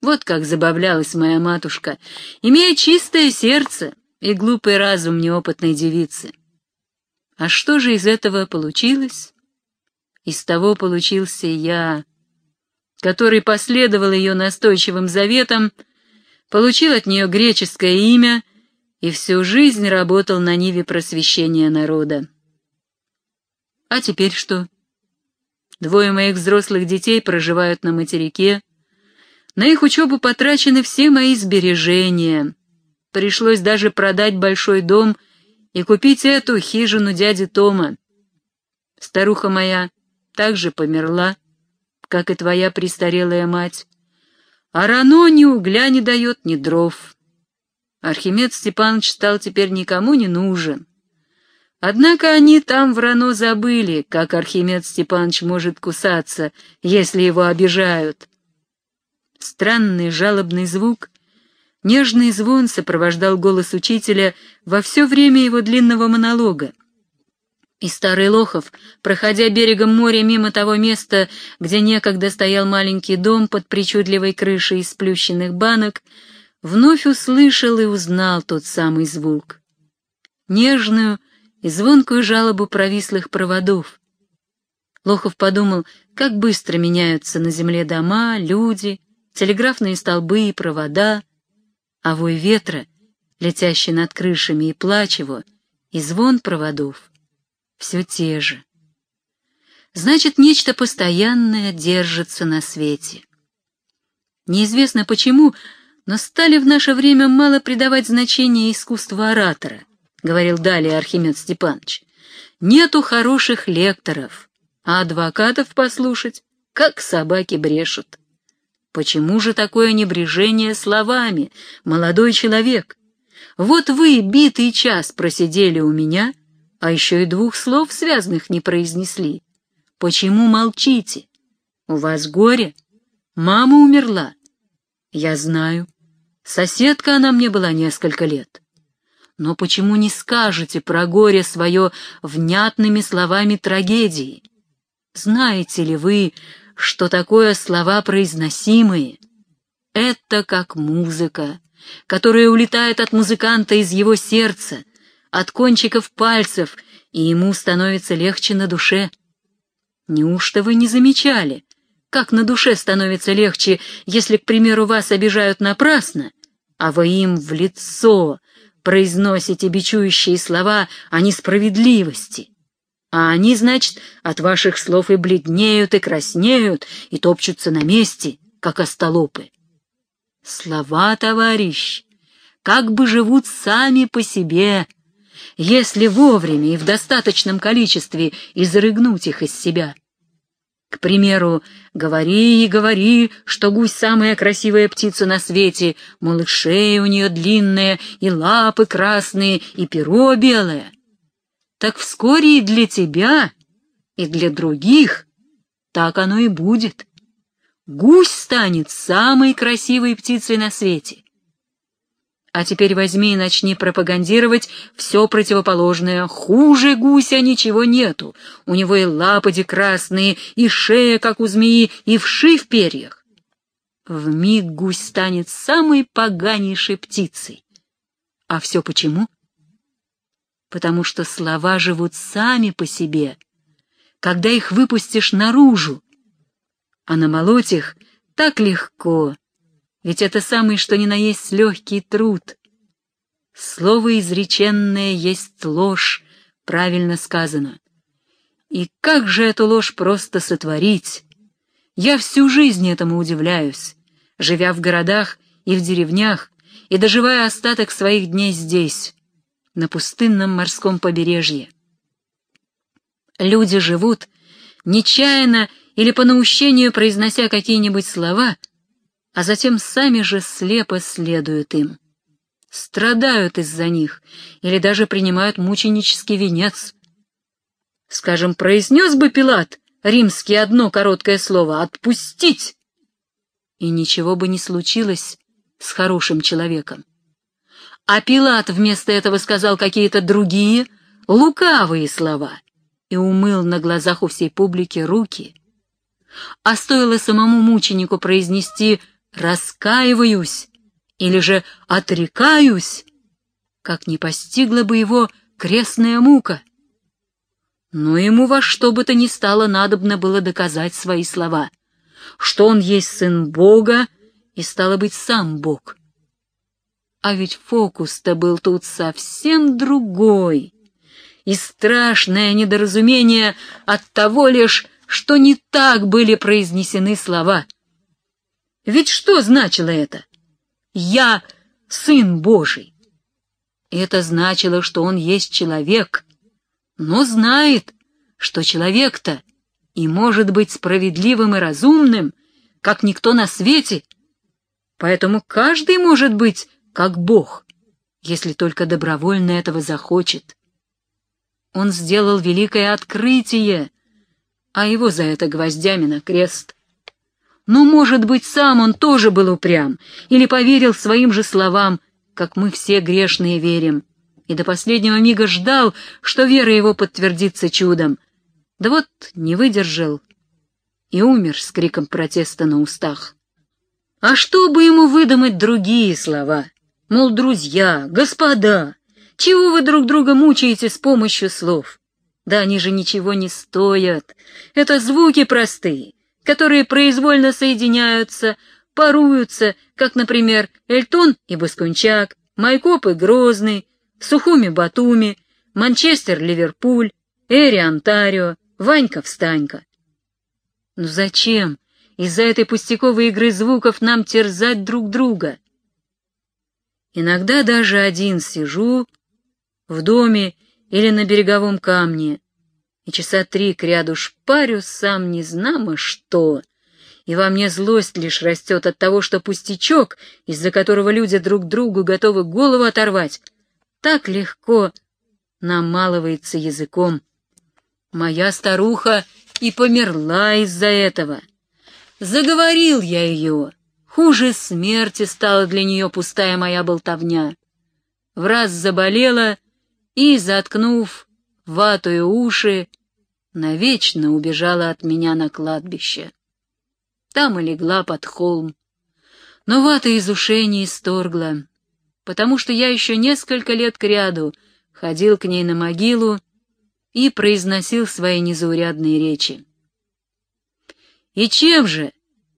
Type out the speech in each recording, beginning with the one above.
Вот как забавлялась моя матушка, имея чистое сердце и глупый разум неопытной девицы. А что же из этого получилось? Из того получился я, который последовал ее настойчивым заветам, получил от нее греческое имя и всю жизнь работал на ниве просвещения народа. А теперь что? Двое моих взрослых детей проживают на материке. На их учебу потрачены все мои сбережения. Пришлось даже продать большой дом и купить эту хижину дяди Тома. Старуха моя также померла, как и твоя престарелая мать. А Рано ни угля не дает, ни дров. Архимед Степанович стал теперь никому не нужен. Однако они там в Рано забыли, как Архимед Степанович может кусаться, если его обижают. Странный жалобный звук, нежный звон сопровождал голос учителя во все время его длинного монолога. И старый Лохов, проходя берегом моря мимо того места, где некогда стоял маленький дом под причудливой крышей из сплющенных банок, вновь услышал и узнал тот самый звук. Нежную, и звонкую жалобу провислых проводов. Лохов подумал, как быстро меняются на земле дома, люди, телеграфные столбы и провода, а вой ветра, летящий над крышами и плач его, и звон проводов — все те же. Значит, нечто постоянное держится на свете. Неизвестно почему, но стали в наше время мало придавать значения искусству оратора. — говорил далее Архимед Степанович, — нету хороших лекторов, а адвокатов послушать, как собаки брешут. Почему же такое небрежение словами, молодой человек? Вот вы битый час просидели у меня, а еще и двух слов связанных не произнесли. Почему молчите? У вас горе? Мама умерла. Я знаю. Соседка она мне была несколько лет. Но почему не скажете про горе свое внятными словами трагедии? Знаете ли вы, что такое слова произносимые? Это как музыка, которая улетает от музыканта из его сердца, от кончиков пальцев, и ему становится легче на душе. Неужто вы не замечали, как на душе становится легче, если, к примеру, вас обижают напрасно, а вы им в лицо произносите бичующие слова о несправедливости. А они, значит, от ваших слов и бледнеют, и краснеют, и топчутся на месте, как остолопы. Слова, товарищ, как бы живут сами по себе, если вовремя и в достаточном количестве изрыгнуть их из себя. К примеру, говори и говори, что гусь самая красивая птица на свете, шея у нее длинная, и лапы красные, и перо белое. Так вскоре и для тебя, и для других так оно и будет. Гусь станет самой красивой птицей на свете. А теперь возьми и начни пропагандировать все противоположное. Хуже гуся ничего нету. У него и лаподи красные, и шея, как у змеи, и вши в перьях. Вмиг гусь станет самой поганейшей птицей. А все почему? Потому что слова живут сами по себе, когда их выпустишь наружу. А намолоть их так легко, ведь это самый что ни на есть легкий труд. Слово изреченное есть ложь, правильно сказано. И как же эту ложь просто сотворить? Я всю жизнь этому удивляюсь, живя в городах и в деревнях, и доживая остаток своих дней здесь, на пустынном морском побережье. Люди живут, нечаянно или по наущению произнося какие-нибудь слова — а затем сами же слепо следуют им. Страдают из-за них или даже принимают мученический венец. Скажем, произнес бы Пилат римский одно короткое слово «отпустить», и ничего бы не случилось с хорошим человеком. А Пилат вместо этого сказал какие-то другие, лукавые слова и умыл на глазах у всей публики руки. А стоило самому мученику произнести раскаиваюсь или же отрекаюсь, как не постигла бы его крестная мука. Но ему во что бы то ни стало надобно было доказать свои слова, что он есть сын Бога и, стало быть, сам Бог. А ведь фокус-то был тут совсем другой, и страшное недоразумение от того лишь, что не так были произнесены слова. Ведь что значило это? «Я сын Божий». Это значило, что он есть человек, но знает, что человек-то и может быть справедливым и разумным, как никто на свете, поэтому каждый может быть как Бог, если только добровольно этого захочет. Он сделал великое открытие, а его за это гвоздями на крест. Ну, может быть, сам он тоже был упрям или поверил своим же словам, как мы все грешные верим, и до последнего мига ждал, что вера его подтвердится чудом. Да вот не выдержал и умер с криком протеста на устах. А что бы ему выдумать другие слова? Мол, друзья, господа, чего вы друг друга мучаете с помощью слов? Да они же ничего не стоят. Это звуки простые, которые произвольно соединяются, поруются, как, например, Эльтон и Баскунчак, Майкоп и Грозный, Сухуми-Батуми, Манчестер-Ливерпуль, Эри-Онтарио, Ванька-Встанька. Ну зачем из-за этой пустяковой игры звуков нам терзать друг друга? Иногда даже один сижу в доме или на береговом камне, и часа три кряду шпарю сам не знамо что, и во мне злость лишь растет от того, что пустячок, из-за которого люди друг другу готовы голову оторвать, так легко намалывается языком. Моя старуха и померла из-за этого. Заговорил я ее, Хуже смерти стала для нее пустая моя болтовня. В раз заболела и, заткнув ватую уши, навечно убежала от меня на кладбище. Там и легла под холм. Но вата из ушей не исторгла, потому что я еще несколько лет кряду ходил к ней на могилу и произносил свои незаурядные речи. И чем же,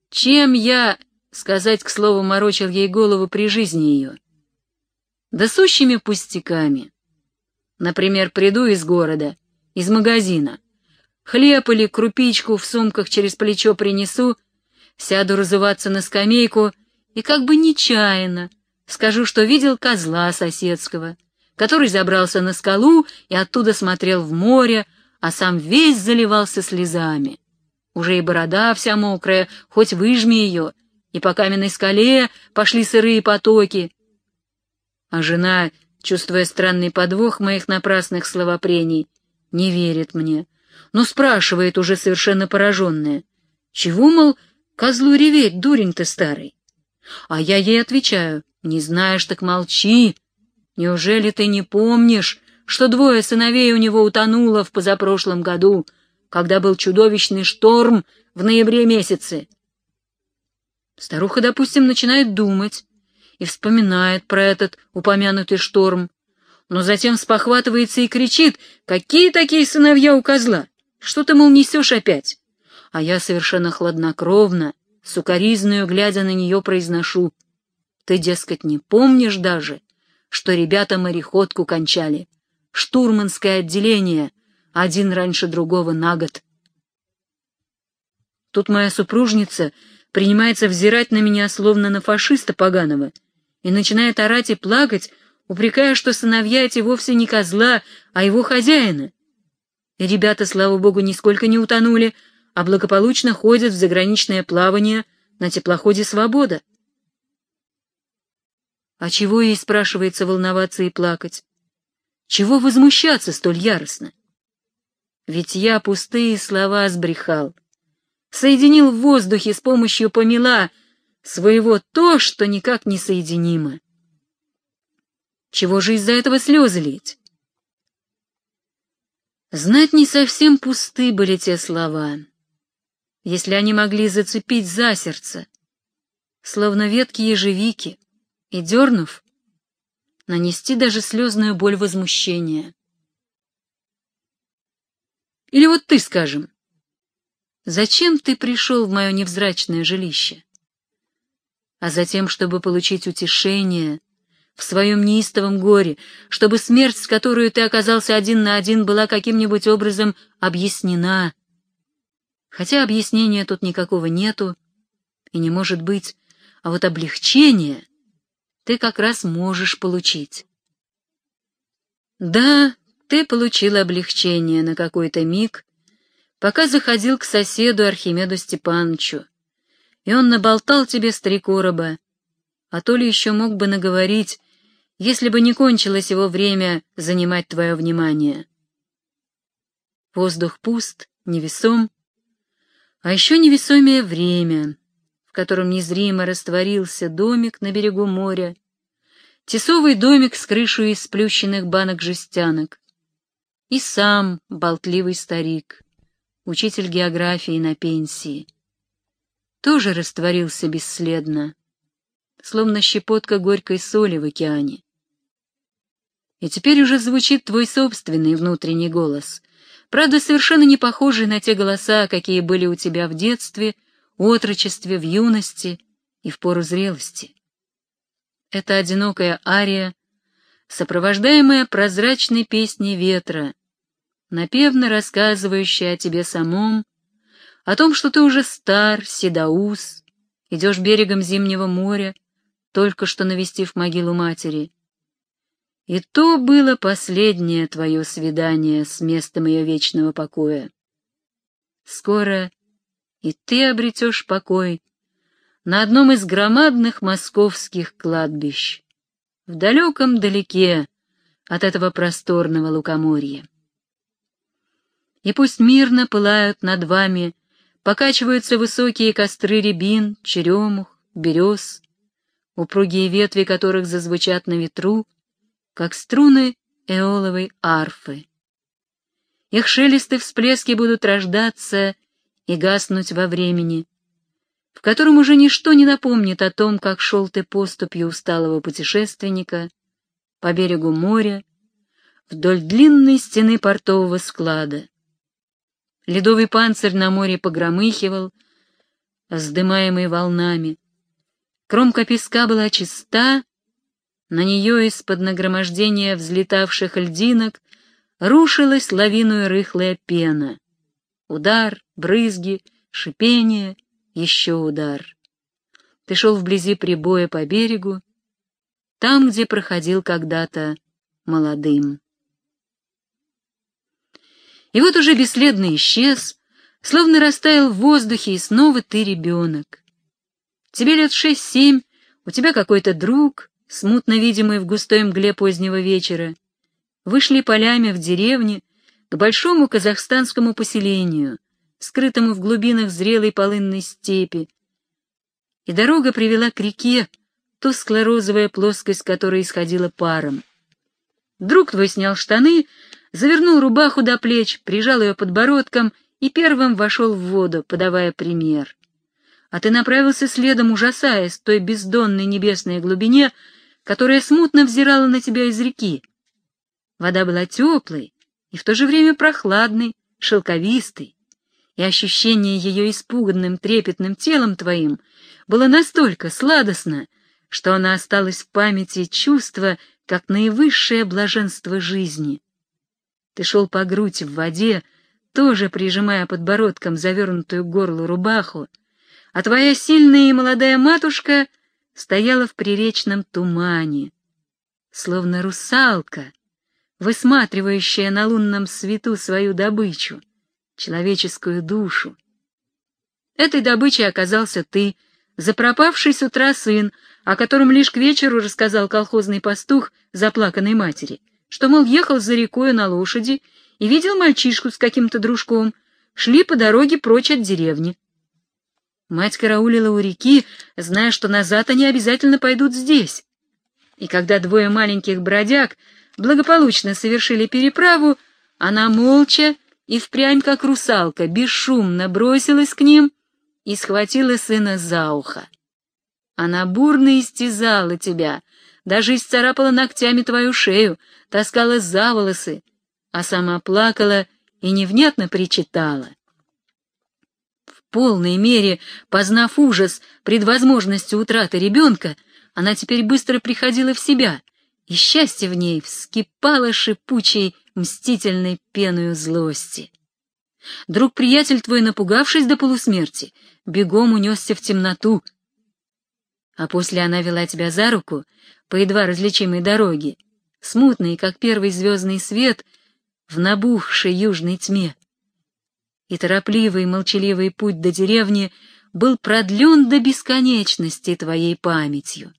чем я сказать, к слову, морочил ей голову при жизни ее. Да сущими пустяками. Например, приду из города, из магазина, хлеб или крупичку в сумках через плечо принесу, сяду разуваться на скамейку и как бы нечаянно скажу, что видел козла соседского, который забрался на скалу и оттуда смотрел в море, а сам весь заливался слезами. Уже и борода вся мокрая, хоть выжми ее, и по каменной скале пошли сырые потоки. А жена, чувствуя странный подвох моих напрасных словопрений, не верит мне, но спрашивает уже совершенно пораженная, чего, мол, козлу реветь, дурень ты старый? А я ей отвечаю, не знаешь, так молчи. Неужели ты не помнишь, что двое сыновей у него утонуло в позапрошлом году, когда был чудовищный шторм в ноябре месяце? Старуха, допустим, начинает думать и вспоминает про этот упомянутый шторм, но затем спохватывается и кричит, какие такие сыновья у козла, что ты, мол, несешь опять? А я совершенно хладнокровно, сукоризною глядя на нее, произношу, ты, дескать, не помнишь даже, что ребята мореходку кончали, штурманское отделение, один раньше другого на год. Тут моя супружница принимается взирать на меня, словно на фашиста поганого, и начинает орать и плакать, упрекая, что сыновья эти вовсе не козла, а его хозяина. И ребята, слава богу, нисколько не утонули, а благополучно ходят в заграничное плавание на теплоходе «Свобода». А чего ей, спрашивается, волноваться и плакать? Чего возмущаться столь яростно? Ведь я пустые слова сбрехал, соединил в воздухе с помощью помела своего то, что никак не соединимо. Чего же из-за этого слезы лить? Знать не совсем пусты были те слова, если они могли зацепить за сердце. словно ветки ежевики, и, дернув, нанести даже слезную боль возмущения. Или вот ты, скажем, зачем ты пришел в мое невзрачное жилище? А затем, чтобы получить утешение в своем неистовом горе, чтобы смерть, с которой ты оказался один на один, была каким-нибудь образом объяснена. Хотя объяснения тут никакого нету и не может быть, а вот облегчение ты как раз можешь получить. Да, ты получил облегчение на какой-то миг, пока заходил к соседу Архимеду Степановичу, и он наболтал тебе с три короба, а то ли еще мог бы наговорить, если бы не кончилось его время занимать твое внимание. Воздух пуст, невесом, а еще невесомее время, в котором незримо растворился домик на берегу моря, тесовый домик с крышей из сплющенных банок-жестянок, и сам болтливый старик, учитель географии на пенсии, тоже растворился бесследно, словно щепотка горькой соли в океане. И теперь уже звучит твой собственный внутренний голос, правда, совершенно не похожий на те голоса, какие были у тебя в детстве, отрочестве, в юности и в пору зрелости. Это одинокая ария, сопровождаемая прозрачной песней ветра, напевно рассказывающая о тебе самом, о том, что ты уже стар, седоус, идешь берегом зимнего моря, только что навестив могилу матери, и то было последнее твое свидание с местом ее вечного покоя. Скоро и ты обретешь покой на одном из громадных московских кладбищ, в далеком далеке от этого просторного лукоморья. И пусть мирно пылают над вами, покачиваются высокие костры рябин, черемух, берез, упругие ветви которых зазвучат на ветру, как струны эоловой арфы. Их шелесты всплески будут рождаться и гаснуть во времени, в котором уже ничто не напомнит о том, как шел ты поступью усталого путешественника по берегу моря вдоль длинной стены портового склада. Ледовый панцирь на море погромыхивал, вздымаемый волнами. Кромка песка была чиста, на нее из-под нагромождения взлетавших льдинок рушилась лавиную рыхлая пена. Удар, брызги, шипение, еще удар. Ты шел вблизи прибоя по берегу, там, где проходил когда-то молодым. И вот уже бесследно исчез, словно растаял в воздухе, и снова ты ребенок. Тебе лет шесть-семь, у тебя какой-то друг, смутно видимые в густой мгле позднего вечера, вышли полями в деревне к большому казахстанскому поселению, скрытому в глубинах зрелой полынной степи, и дорога привела к реке, тускло-розовая плоскость которой исходила паром. Друг твой снял штаны, завернул рубаху до плеч, прижал ее подбородком и первым вошел в воду, подавая пример. А ты направился следом, ужасаясь той бездонной небесной глубине, которая смутно взирала на тебя из реки. Вода была теплой и в то же время прохладной, шелковистой, и ощущение ее испуганным трепетным телом твоим было настолько сладостно, что она осталась в памяти чувства, как наивысшее блаженство жизни. Ты шел по грудь в воде, тоже прижимая подбородком завернутую горлу рубаху, а твоя сильная и молодая матушка — стояла в приречном тумане, словно русалка, высматривающая на лунном свету свою добычу, человеческую душу. Этой добычей оказался ты, запропавший с утра сын, о котором лишь к вечеру рассказал колхозный пастух заплаканной матери, что, мол, ехал за рекою на лошади и видел мальчишку с каким-то дружком, шли по дороге прочь от деревни. Мать караулила у реки, зная, что назад они обязательно пойдут здесь. И когда двое маленьких бродяг благополучно совершили переправу, она молча и впрямь как русалка бесшумно бросилась к ним и схватила сына за ухо. Она бурно истязала тебя, даже исцарапала ногтями твою шею, таскала за волосы, а сама плакала и невнятно причитала. В полной мере, познав ужас пред возможностью утраты ребенка, она теперь быстро приходила в себя, и счастье в ней вскипало шипучей, мстительной пеною злости. Друг-приятель твой, напугавшись до полусмерти, бегом унесся в темноту, а после она вела тебя за руку по едва различимой дороге, смутной, как первый звездный свет, в набухшей южной тьме. И торопливый молчаливый путь до деревни был продлен до бесконечности твоей памятью,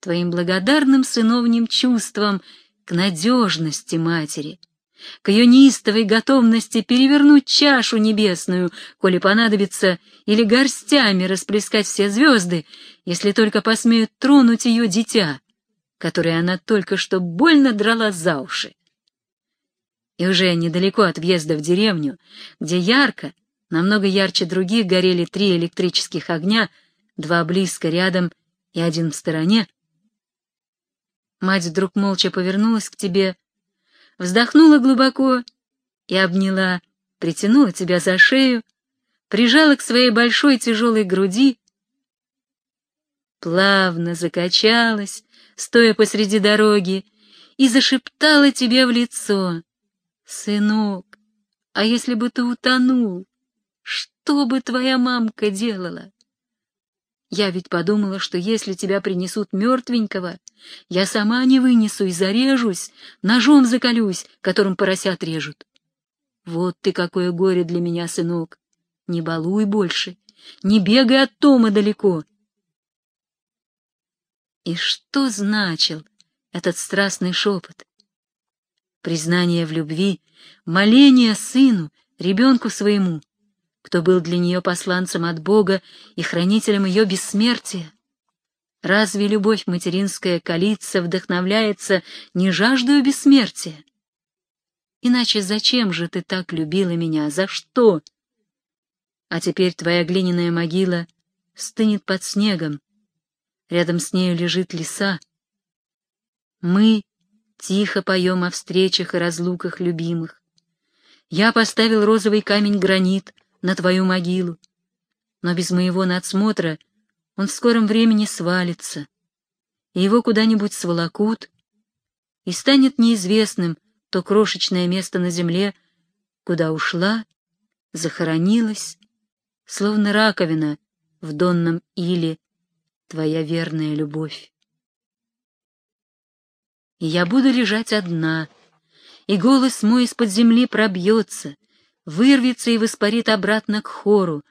твоим благодарным сыновним чувством к надежности матери, к ее неистовой готовности перевернуть чашу небесную, коли понадобится, или горстями расплескать все звезды, если только посмеют тронуть ее дитя, которое она только что больно драла за уши. И уже недалеко от въезда в деревню, где ярко, намного ярче других, горели три электрических огня, два близко рядом и один в стороне, мать вдруг молча повернулась к тебе вздохнула глубоко и обняла, притянула тебя за шею, прижала к своей большой тяжелой груди, плавно закачалась, стоя посреди дороги, и зашептала тебе в лицо. «Сынок, а если бы ты утонул, что бы твоя мамка делала?» Я ведь подумала, что если тебя принесут мертвенького, я сама не вынесу и зарежусь, ножом заколюсь, которым поросят режут. Вот ты какое горе для меня, сынок. Не балуй больше, не бегай от Тома далеко. И что значил этот страстный шепот? Признание в любви, моление сыну, ребенку своему, кто был для нее посланцем от Бога и хранителем ее бессмертия. Разве любовь материнская калится, вдохновляется не жаждою бессмертия? Иначе зачем же ты так любила меня? За что? А теперь твоя глиняная могила стынет под снегом. Рядом с нею лежит лиса. Мы тихо поем о встречах и разлуках любимых. Я поставил розовый камень-гранит на твою могилу, но без моего надсмотра он в скором времени свалится, и его куда-нибудь сволокут, и станет неизвестным то крошечное место на земле, куда ушла, захоронилась, словно раковина в донном иле, твоя верная любовь. И я буду лежать одна, и голос мой из-под земли пробьется, вырвется и воспарит обратно к хору,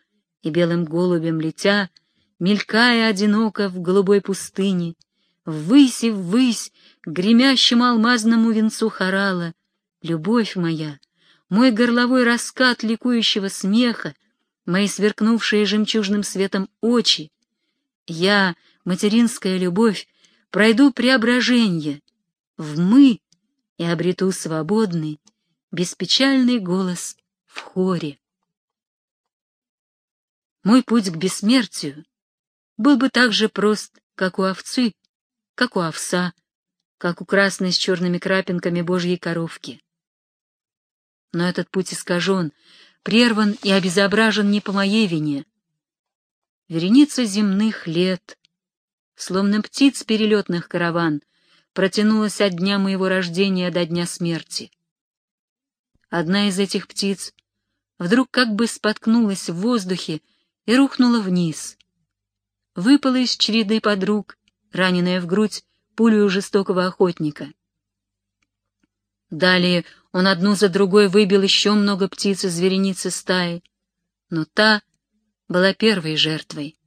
и белым голубем летя, мелькая одиноко в голубой пустыне, ввысь и ввысь гремящему алмазному венцу хорала, любовь моя, мой горловой раскат ликующего смеха, мои сверкнувшие жемчужным светом очи, я, материнская любовь, пройду преображение. В «мы» и обрету свободный, беспечальный голос в хоре. Мой путь к бессмертию был бы так же прост, как у овцы, как у овса, как у красной с черными крапинками божьей коровки. Но этот путь искажен, прерван и обезображен не по моей вине. Вереница земных лет, словно птиц перелетных караван, протянулась от дня моего рождения до дня смерти. Одна из этих птиц вдруг как бы споткнулась в воздухе и рухнула вниз. Выпала из череды подруг, раненая в грудь пулю жестокого охотника. Далее он одну за другой выбил еще много птиц из вереницы стаи, но та была первой жертвой.